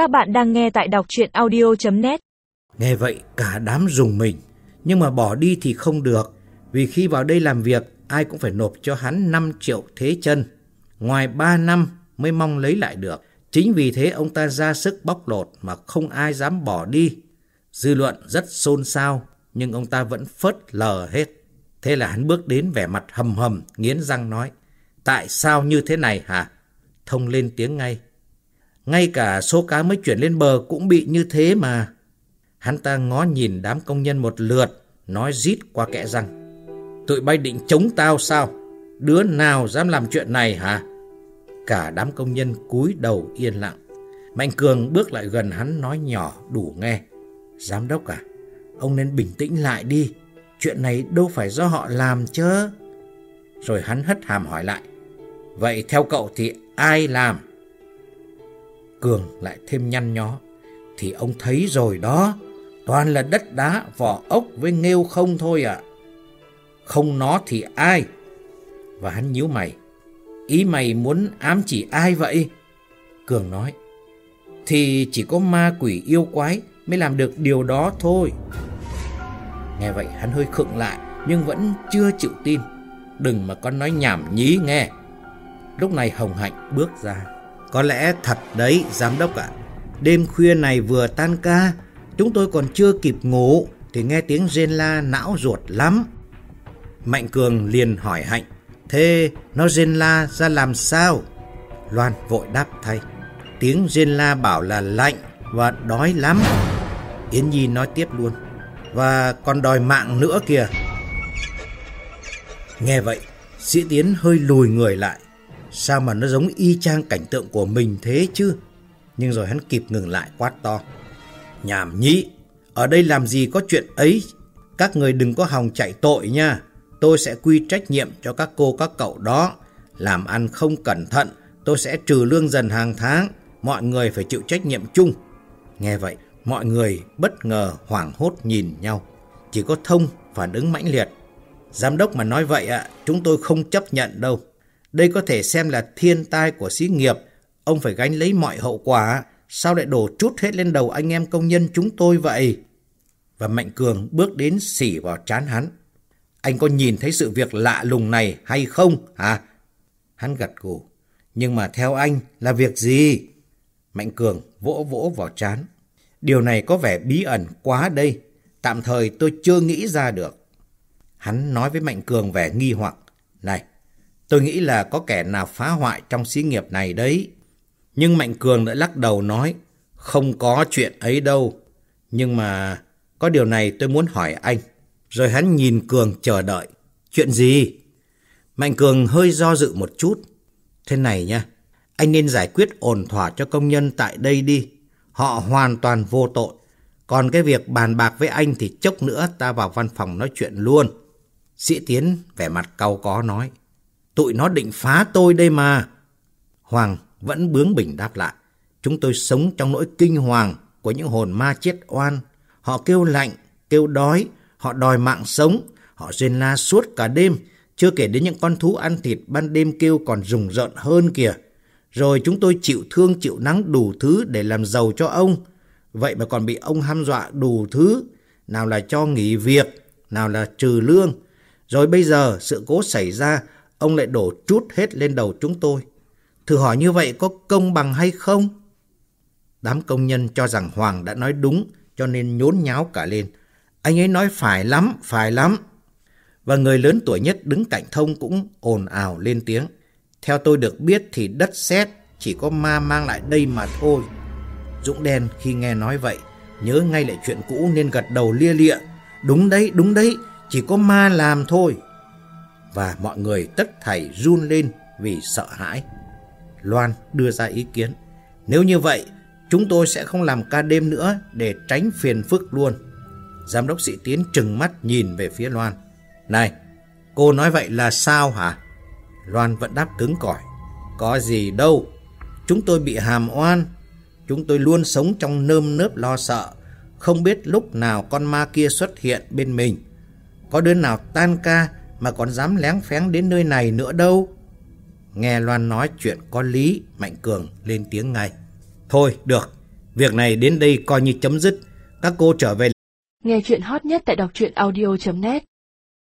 Các bạn đang nghe tại đọc chuyện audio.net Nghe vậy cả đám dùng mình, nhưng mà bỏ đi thì không được, vì khi vào đây làm việc ai cũng phải nộp cho hắn 5 triệu thế chân. Ngoài 3 năm mới mong lấy lại được. Chính vì thế ông ta ra sức bóc lột mà không ai dám bỏ đi. Dư luận rất xôn xao, nhưng ông ta vẫn phớt lờ hết. Thế là hắn bước đến vẻ mặt hầm hầm, nghiến răng nói. Tại sao như thế này hả? Thông lên tiếng ngay. Ngay cả số cá mới chuyển lên bờ cũng bị như thế mà. Hắn ta ngó nhìn đám công nhân một lượt, nói rít qua kẽ răng. Tụi bay định chống tao sao? Đứa nào dám làm chuyện này hả? Cả đám công nhân cúi đầu yên lặng. Mạnh Cường bước lại gần hắn nói nhỏ đủ nghe. Giám đốc à, ông nên bình tĩnh lại đi. Chuyện này đâu phải do họ làm chứ. Rồi hắn hất hàm hỏi lại. Vậy theo cậu thì ai làm? Cường lại thêm nhăn nhó. Thì ông thấy rồi đó. Toàn là đất đá, vỏ ốc với nghêu không thôi ạ. Không nó thì ai? Và hắn nhíu mày. Ý mày muốn ám chỉ ai vậy? Cường nói. Thì chỉ có ma quỷ yêu quái mới làm được điều đó thôi. Nghe vậy hắn hơi khựng lại nhưng vẫn chưa chịu tin. Đừng mà con nói nhảm nhí nghe. Lúc này Hồng Hạnh bước ra. Có lẽ thật đấy giám đốc ạ. Đêm khuya này vừa tan ca, chúng tôi còn chưa kịp ngủ thì nghe tiếng rên la não ruột lắm. Mạnh Cường liền hỏi Hạnh, thế nó rên la ra làm sao? Loan vội đáp thay, tiếng rên la bảo là lạnh và đói lắm. Yến Nhi nói tiếp luôn, và còn đòi mạng nữa kìa. Nghe vậy, sĩ Tiến hơi lùi người lại. Sao mà nó giống y chang cảnh tượng của mình thế chứ? Nhưng rồi hắn kịp ngừng lại quát to. Nhảm nhí, ở đây làm gì có chuyện ấy? Các người đừng có hòng chạy tội nha. Tôi sẽ quy trách nhiệm cho các cô các cậu đó. Làm ăn không cẩn thận, tôi sẽ trừ lương dần hàng tháng. Mọi người phải chịu trách nhiệm chung. Nghe vậy, mọi người bất ngờ hoảng hốt nhìn nhau. Chỉ có thông phản ứng mãnh liệt. Giám đốc mà nói vậy ạ, chúng tôi không chấp nhận đâu. Đây có thể xem là thiên tai của xí nghiệp. Ông phải gánh lấy mọi hậu quả. Sao lại đổ chút hết lên đầu anh em công nhân chúng tôi vậy? Và Mạnh Cường bước đến xỉ vào trán hắn. Anh có nhìn thấy sự việc lạ lùng này hay không hả? Hắn gật gù. Nhưng mà theo anh là việc gì? Mạnh Cường vỗ vỗ vào trán. Điều này có vẻ bí ẩn quá đây. Tạm thời tôi chưa nghĩ ra được. Hắn nói với Mạnh Cường vẻ nghi hoặc. Này, tôi nghĩ là có kẻ nào phá hoại trong xí nghiệp này đấy. Nhưng Mạnh Cường đã lắc đầu nói. Không có chuyện ấy đâu. Nhưng mà có điều này tôi muốn hỏi anh. Rồi hắn nhìn Cường chờ đợi. Chuyện gì? Mạnh Cường hơi do dự một chút. Thế này nha, anh nên giải quyết ổn thỏa cho công nhân tại đây đi. Họ hoàn toàn vô tội. Còn cái việc bàn bạc với anh thì chốc nữa ta vào văn phòng nói chuyện luôn. Sĩ Tiến vẻ mặt cau có nói. Tụi nó định phá tôi đây mà. Hoàng vẫn bướng bỉnh đáp lại. Chúng tôi sống trong nỗi kinh hoàng của những hồn ma chết oan. Họ kêu lạnh, kêu đói, Họ đòi mạng sống, họ rên la suốt cả đêm, chưa kể đến những con thú ăn thịt ban đêm kêu còn rùng rợn hơn kìa. Rồi chúng tôi chịu thương chịu nắng đủ thứ để làm giàu cho ông. Vậy mà còn bị ông ham dọa đủ thứ. Nào là cho nghỉ việc, nào là trừ lương. Rồi bây giờ sự cố xảy ra, ông lại đổ trút hết lên đầu chúng tôi. Thử hỏi như vậy có công bằng hay không? Đám công nhân cho rằng Hoàng đã nói đúng cho nên nhốn nháo cả lên. Anh ấy nói phải lắm, phải lắm. Và người lớn tuổi nhất đứng cạnh thông cũng ồn ào lên tiếng. Theo tôi được biết thì đất sét chỉ có ma mang lại đây mà thôi. Dũng đen khi nghe nói vậy, nhớ ngay lại chuyện cũ nên gật đầu lia lịa. Đúng đấy, đúng đấy, chỉ có ma làm thôi. Và mọi người tất thảy run lên vì sợ hãi. Loan đưa ra ý kiến. Nếu như vậy, chúng tôi sẽ không làm ca đêm nữa để tránh phiền phức luôn. Giám đốc sĩ Tiến trừng mắt nhìn về phía Loan. Này, cô nói vậy là sao hả? Loan vẫn đáp cứng cỏi. Có gì đâu, chúng tôi bị hàm oan. Chúng tôi luôn sống trong nơm nớp lo sợ, không biết lúc nào con ma kia xuất hiện bên mình. Có đứa nào tan ca mà còn dám lén phén đến nơi này nữa đâu. Nghe Loan nói chuyện có lý, Mạnh Cường lên tiếng ngay. Thôi, được, Việc này đến đây coi như chấm dứt. Các cô trở về. Nghe chuyện hot nhất tại đọc truyện audio.net